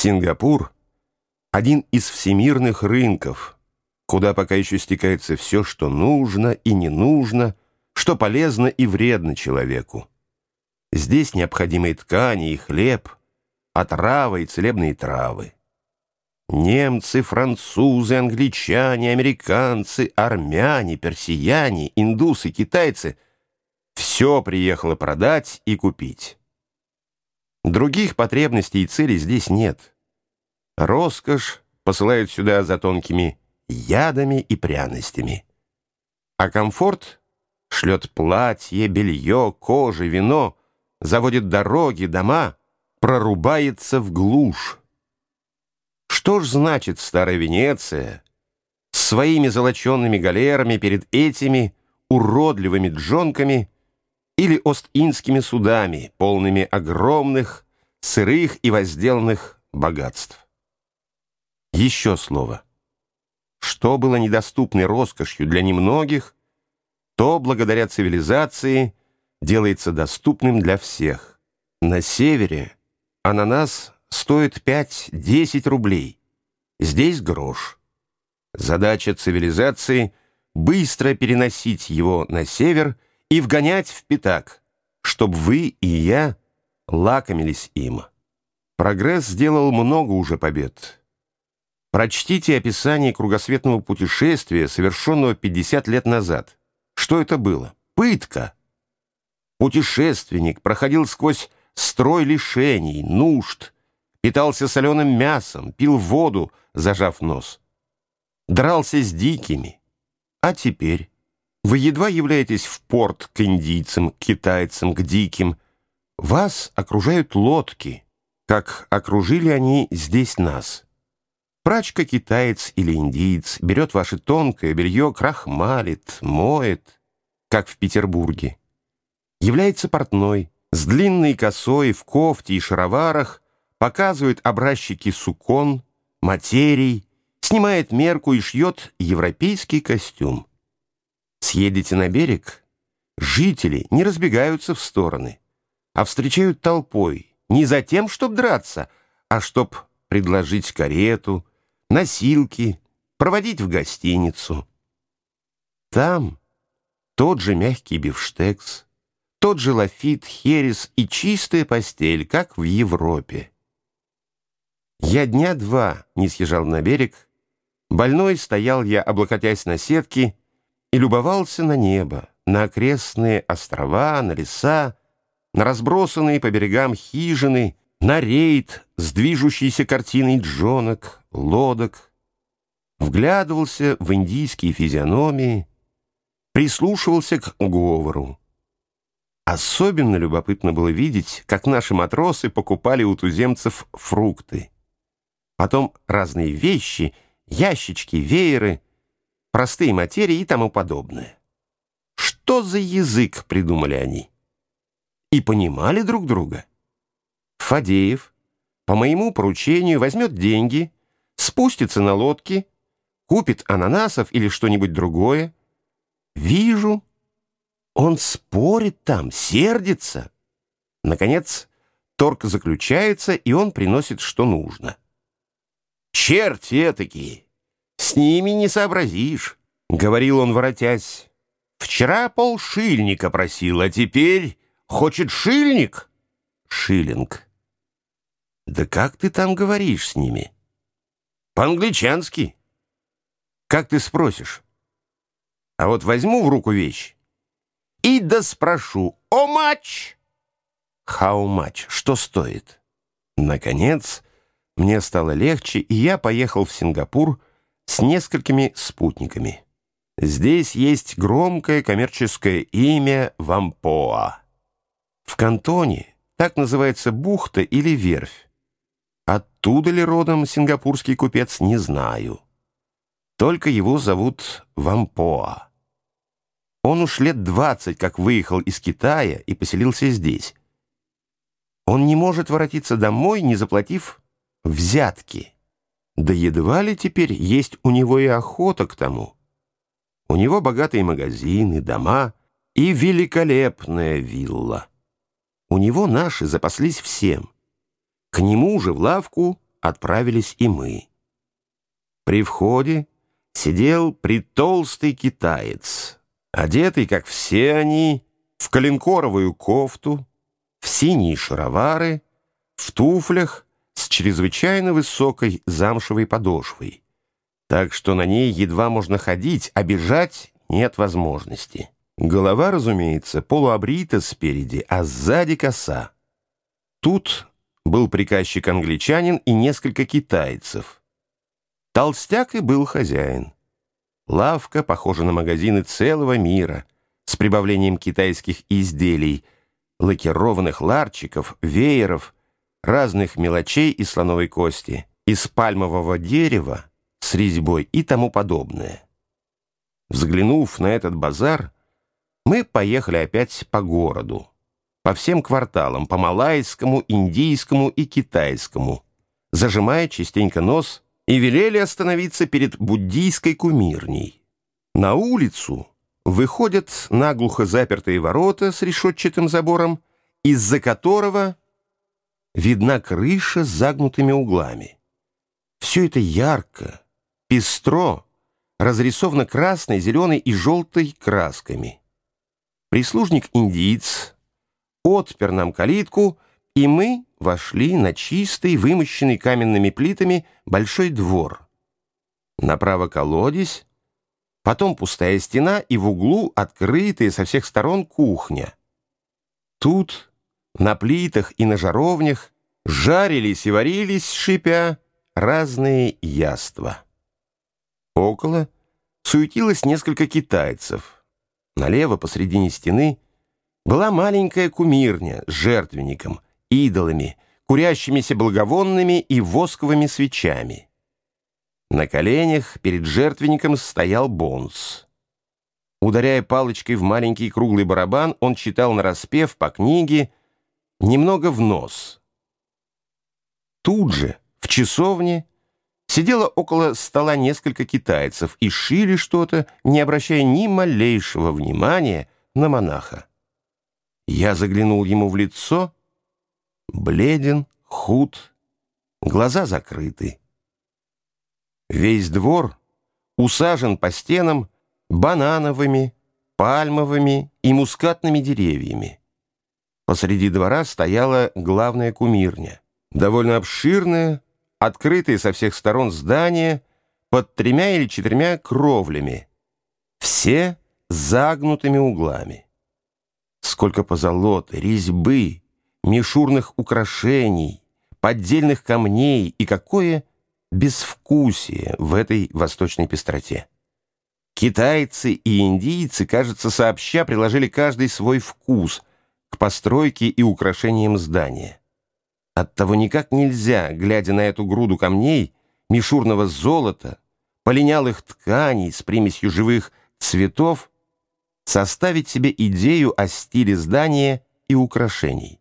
Сингапур — один из всемирных рынков, куда пока еще стекается все, что нужно и не нужно, что полезно и вредно человеку. Здесь необходимые ткани и хлеб, отрава и целебные травы. Немцы, французы, англичане, американцы, армяне, персияне, индусы, китайцы — все приехало продать и купить. Других потребностей и целей здесь нет. Роскошь посылают сюда за тонкими ядами и пряностями. А комфорт шлет платье, белье, кожи, вино, заводит дороги, дома, прорубается в глушь. Что ж значит старая Венеция с своими золоченными галерами перед этими уродливыми джонками — или Ост-Индскими судами, полными огромных, сырых и возделанных богатств. Еще слово. Что было недоступной роскошью для немногих, то, благодаря цивилизации, делается доступным для всех. На севере ананас стоит 5-10 рублей, здесь грош. Задача цивилизации — быстро переносить его на север — и вгонять в пятак, чтобы вы и я лакомились им. Прогресс сделал много уже побед. Прочтите описание кругосветного путешествия, совершенного 50 лет назад. Что это было? Пытка. Путешественник проходил сквозь строй лишений, нужд, питался соленым мясом, пил воду, зажав нос. Дрался с дикими. А теперь... Вы едва являетесь в порт к индийцам, к китайцам, к диким. Вас окружают лодки, как окружили они здесь нас. Прачка-китаец или индиец берет ваше тонкое белье, крахмалит, моет, как в Петербурге. Является портной, с длинной косой, в кофте и шароварах, показывает образчики сукон, материй, снимает мерку и шьет европейский костюм. Съедете на берег, жители не разбегаются в стороны, а встречают толпой не за тем, чтобы драться, а чтоб предложить карету, носилки, проводить в гостиницу. Там тот же мягкий бифштекс, тот же лафит, херес и чистая постель, как в Европе. Я дня два не съезжал на берег, больной стоял я, облокотясь на сетки, и любовался на небо, на окрестные острова, на леса, на разбросанные по берегам хижины, на рейд с движущейся картиной джонок, лодок, вглядывался в индийские физиономии, прислушивался к говору. Особенно любопытно было видеть, как наши матросы покупали у туземцев фрукты. Потом разные вещи, ящички, вееры — простые материи и тому подобное. Что за язык придумали они? И понимали друг друга. Фадеев по моему поручению возьмет деньги, спустится на лодке, купит ананасов или что-нибудь другое. Вижу, он спорит там, сердится. Наконец, торг заключается, и он приносит, что нужно. Черти этакие! С ними не сообразишь, — говорил он, воротясь. Вчера полшильника просил, а теперь хочет шильник? Шиллинг. Да как ты там говоришь с ними? По-англичански. Как ты спросишь? А вот возьму в руку вещь и да спрошу, о матч? How much? Что стоит? Наконец, мне стало легче, и я поехал в Сингапур, с несколькими спутниками. Здесь есть громкое коммерческое имя Вампоа. В кантоне так называется бухта или верфь. Оттуда ли родом сингапурский купец, не знаю. Только его зовут Вампоа. Он уж лет двадцать как выехал из Китая и поселился здесь. Он не может воротиться домой, не заплатив взятки. Да едва ли теперь есть у него и охота к тому. У него богатые магазины, дома и великолепная вилла. У него наши запаслись всем. К нему же в лавку отправились и мы. При входе сидел притолстый китаец, одетый, как все они, в коленкоровую кофту, в синие шаровары, в туфлях чрезвычайно высокой замшевой подошвой, так что на ней едва можно ходить, а бежать нет возможности. Голова, разумеется, полуобрита спереди, а сзади коса. Тут был приказчик-англичанин и несколько китайцев. Толстяк и был хозяин. Лавка похожа на магазины целого мира с прибавлением китайских изделий, лакированных ларчиков, вееров, разных мелочей из слоновой кости, из пальмового дерева с резьбой и тому подобное. Взглянув на этот базар, мы поехали опять по городу, по всем кварталам, по малайскому, индийскому и китайскому, зажимая частенько нос, и велели остановиться перед буддийской кумирней. На улицу выходят наглухо запертые ворота с решетчатым забором, из-за которого видна крыша с загнутыми углами. Все это ярко, пестро, разрисовано красной, зеленой и желтой красками. Прислужник-индиец отпер нам калитку, и мы вошли на чистый, вымощенный каменными плитами большой двор. Направо колодец, потом пустая стена и в углу открытая со всех сторон кухня. Тут на плитах и на жаровнях жарились и варились, шипя, разные яства. Около суетилось несколько китайцев — Налево, посредине стены, была маленькая кумирня с жертвенником, идолами, курящимися благовонными и восковыми свечами. На коленях перед жертвенником стоял бонс. Ударяя палочкой в маленький круглый барабан, он читал нараспев по книге немного в нос. Тут же, в часовне, Сидело около стола несколько китайцев и шили что-то, не обращая ни малейшего внимания на монаха. Я заглянул ему в лицо, бледен, худ, глаза закрыты. Весь двор усажен по стенам банановыми, пальмовыми и мускатными деревьями. Посреди двора стояла главная кумирня, довольно обширная, открытые со всех сторон здания под тремя или четырьмя кровлями, все загнутыми углами. Сколько позолоты, резьбы, мишурных украшений, поддельных камней и какое безвкусие в этой восточной пестроте. Китайцы и индийцы, кажется, сообща приложили каждый свой вкус к постройке и украшениям здания. Оттого никак нельзя, глядя на эту груду камней, мишурного золота, полинялых тканей с примесью живых цветов, составить себе идею о стиле здания и украшений.